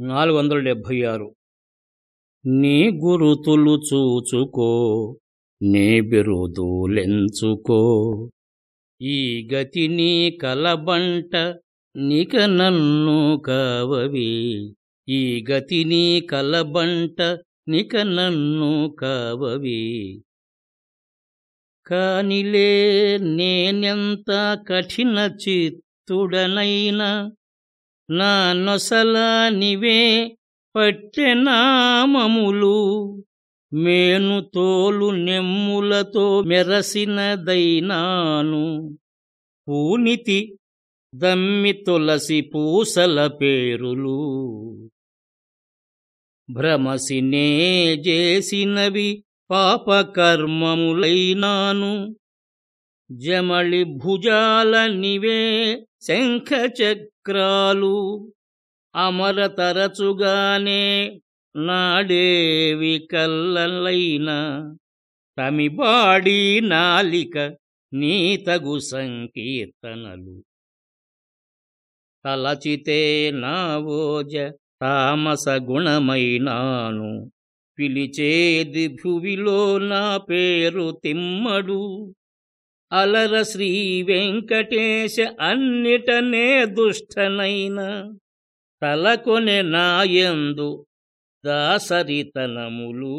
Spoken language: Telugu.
నాలుగు వందల డెబ్భై ఆరు. నీ గురుతులు చూచుకో నీ బిరుదులెంచుకో. ఈ గతి నీ కలబంట నిక నన్ను కావవి. ఈ గతి నీ కలబంట నిక నన్ను కావవి. కానిలే నేనెంత కఠిన చిత్తుడనైనా నా నొసల నివే పట్టెనామములు మేను తోలు నెమ్ములతో మెరసినదైనాను. పూనితి దమ్మి తులసి పూసల పేరులు. భ్రమసినే చేసినవి పాపకర్మములైనాను జమళి భుజాల నివే శంఖ చక్రాలు అమర తరచుగానే నాడేవి కల్లలైన తమిబాడి నాలిక నీతగు సంకీర్తనలు. తలచితే నావోజ తామస గుణమైనాను పిలిచేది భువిలో నా పేరు తిమ్మడు అలర శ్రీ వెంకటేశ అన్నిటనే దుష్టనైన తలకొనె నాయందు దాసరితనములు.